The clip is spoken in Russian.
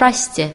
шасси.